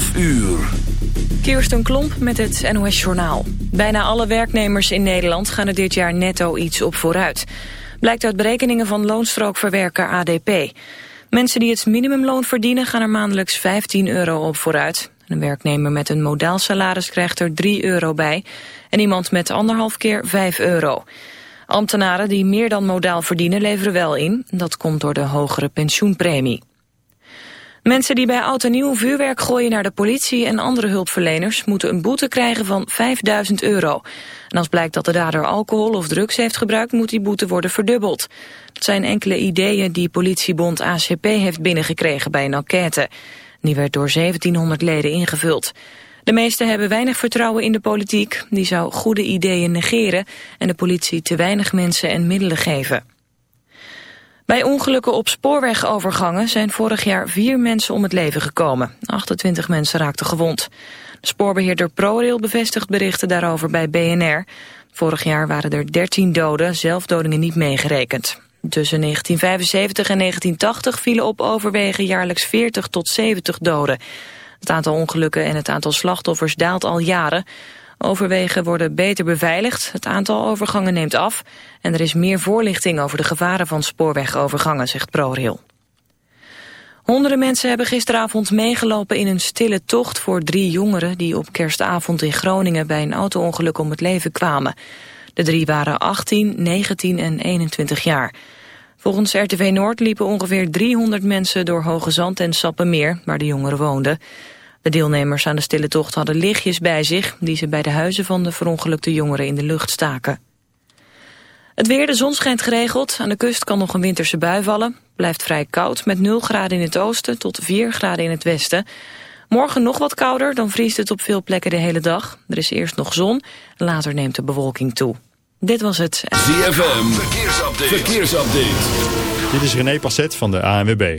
12 uur. Kirsten Klomp met het NOS-journaal. Bijna alle werknemers in Nederland gaan er dit jaar netto iets op vooruit. Blijkt uit berekeningen van loonstrookverwerker ADP. Mensen die het minimumloon verdienen gaan er maandelijks 15 euro op vooruit. Een werknemer met een modaal salaris krijgt er 3 euro bij. En iemand met anderhalf keer 5 euro. Ambtenaren die meer dan modaal verdienen leveren wel in. Dat komt door de hogere pensioenpremie. Mensen die bij oud en nieuw vuurwerk gooien naar de politie en andere hulpverleners moeten een boete krijgen van 5000 euro. En als blijkt dat de dader alcohol of drugs heeft gebruikt moet die boete worden verdubbeld. Dat zijn enkele ideeën die politiebond ACP heeft binnengekregen bij een enquête. Die werd door 1700 leden ingevuld. De meesten hebben weinig vertrouwen in de politiek. Die zou goede ideeën negeren en de politie te weinig mensen en middelen geven. Bij ongelukken op spoorwegovergangen zijn vorig jaar vier mensen om het leven gekomen. 28 mensen raakten gewond. De spoorbeheerder ProRail bevestigt berichten daarover bij BNR. Vorig jaar waren er 13 doden, zelfdodingen niet meegerekend. Tussen 1975 en 1980 vielen op overwegen jaarlijks 40 tot 70 doden. Het aantal ongelukken en het aantal slachtoffers daalt al jaren. Overwegen worden beter beveiligd, het aantal overgangen neemt af... en er is meer voorlichting over de gevaren van spoorwegovergangen, zegt ProRail. Honderden mensen hebben gisteravond meegelopen in een stille tocht voor drie jongeren... die op kerstavond in Groningen bij een auto-ongeluk om het leven kwamen. De drie waren 18, 19 en 21 jaar. Volgens RTV Noord liepen ongeveer 300 mensen door Hoge Zand en Sappemeer, waar de jongeren woonden. De deelnemers aan de stille tocht hadden lichtjes bij zich... die ze bij de huizen van de verongelukte jongeren in de lucht staken. Het weer, de zon schijnt geregeld. Aan de kust kan nog een winterse bui vallen. Blijft vrij koud, met 0 graden in het oosten tot 4 graden in het westen. Morgen nog wat kouder, dan vriest het op veel plekken de hele dag. Er is eerst nog zon, later neemt de bewolking toe. Dit was het. ZFM, verkeersupdate. verkeersupdate. Dit is René Passet van de ANWB.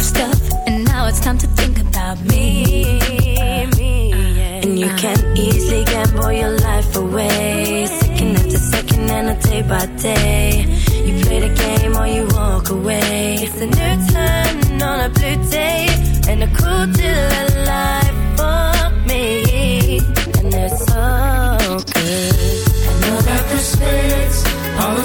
Of stuff, and now it's time to think about me. me yeah. And you uh-huh. can easily gamble your life away. Second after second, and a day by day. You play the game or you walk away. It's a new turn on a blue day, and a cool deal of life for me. And it's so good. I know that the spirits are the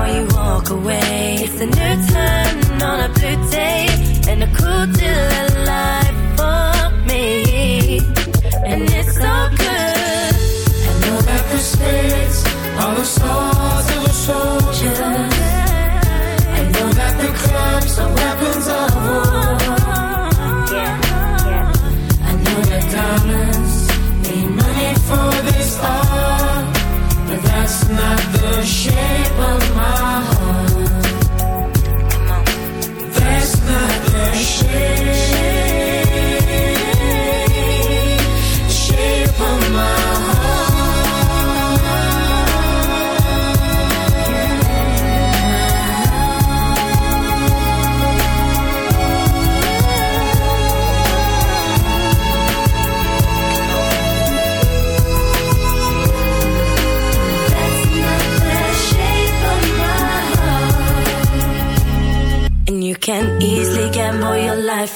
Or you walk away. It's a new turn on a blue day and a cool deal of for me. And it's so good. I know that the spirits are the swords of the soldiers. I know that the clubs are weapons of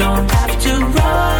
don't have to run.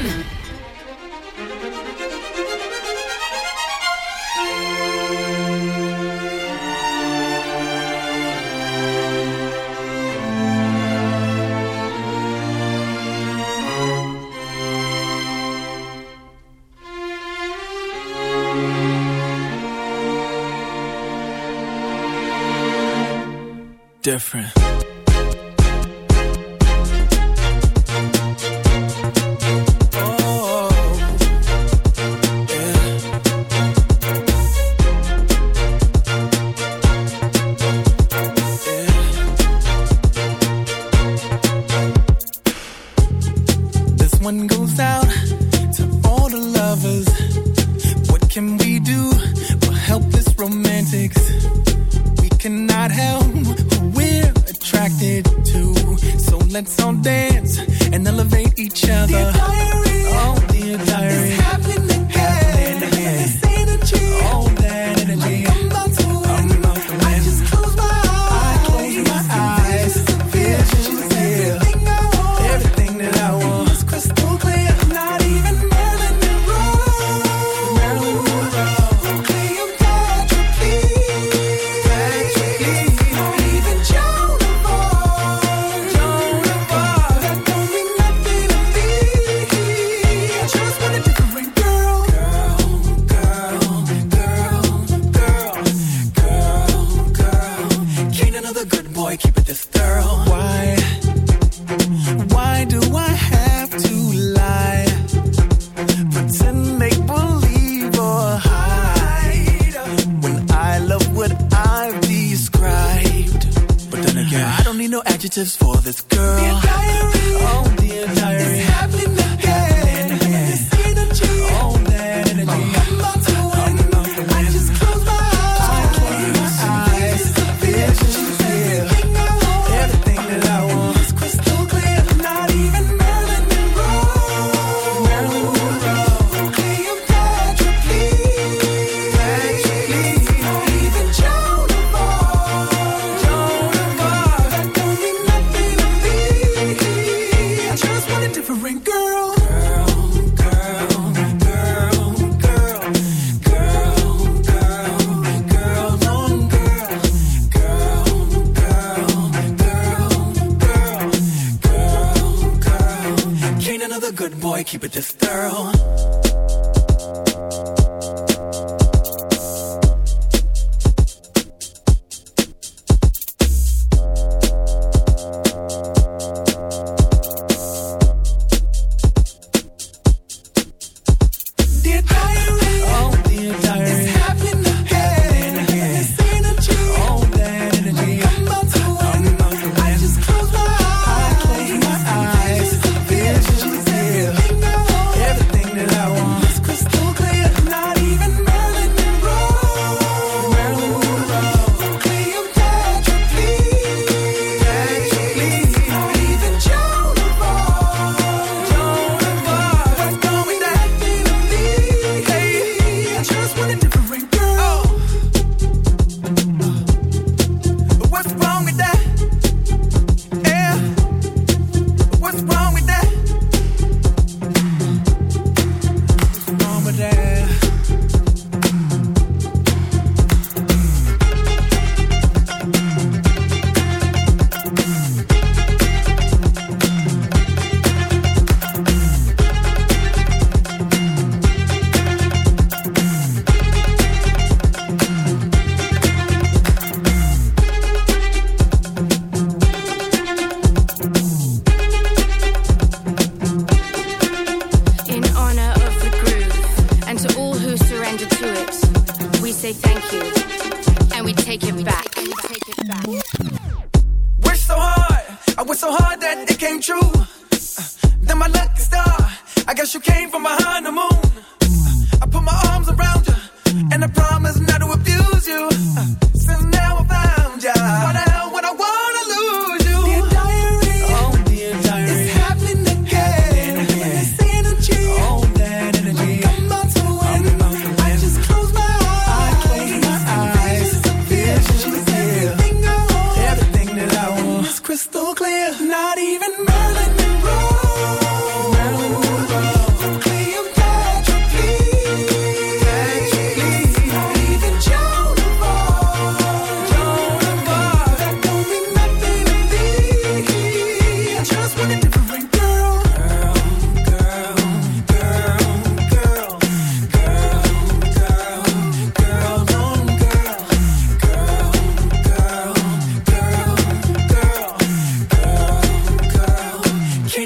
different. For this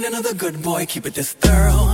another good boy keep it this thorough?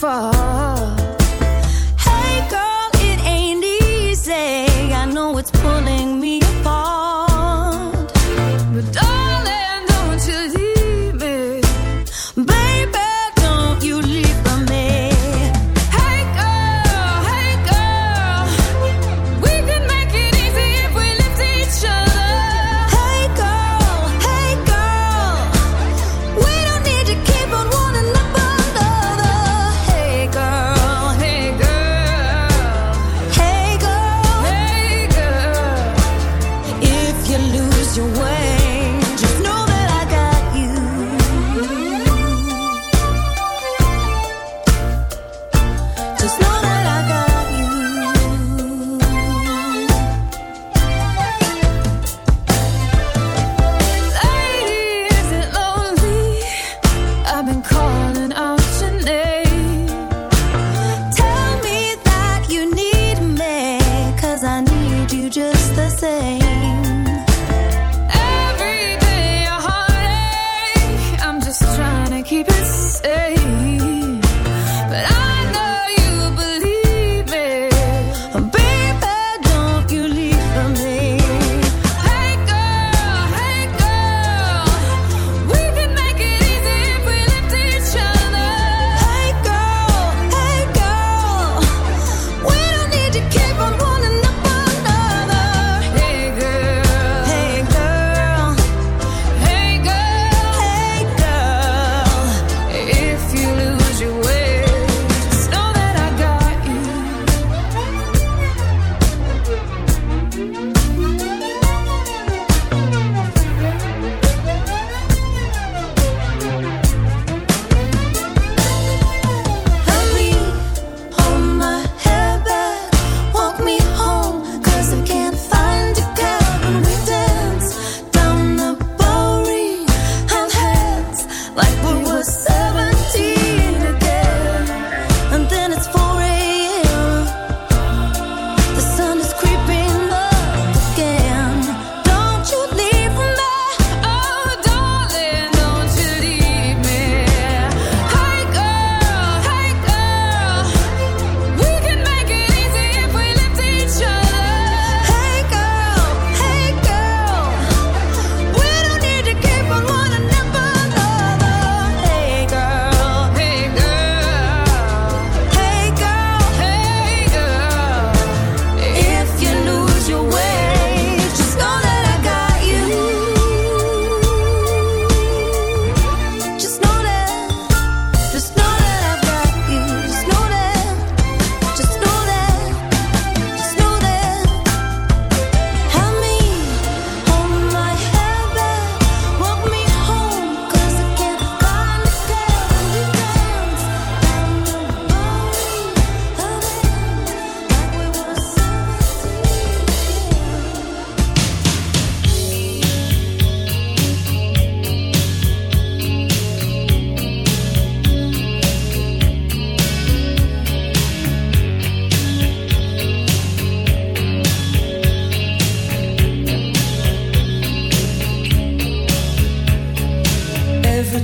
Fall.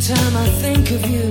Time I think of you,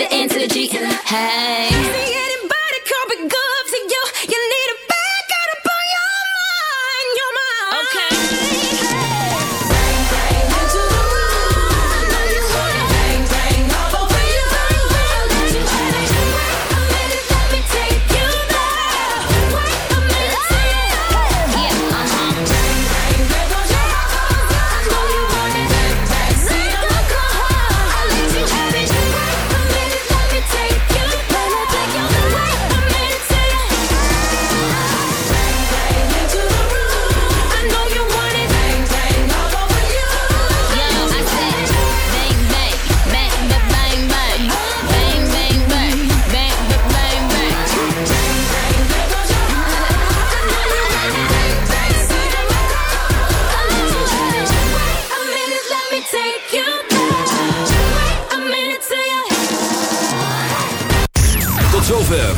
to the N, to the G. Hey.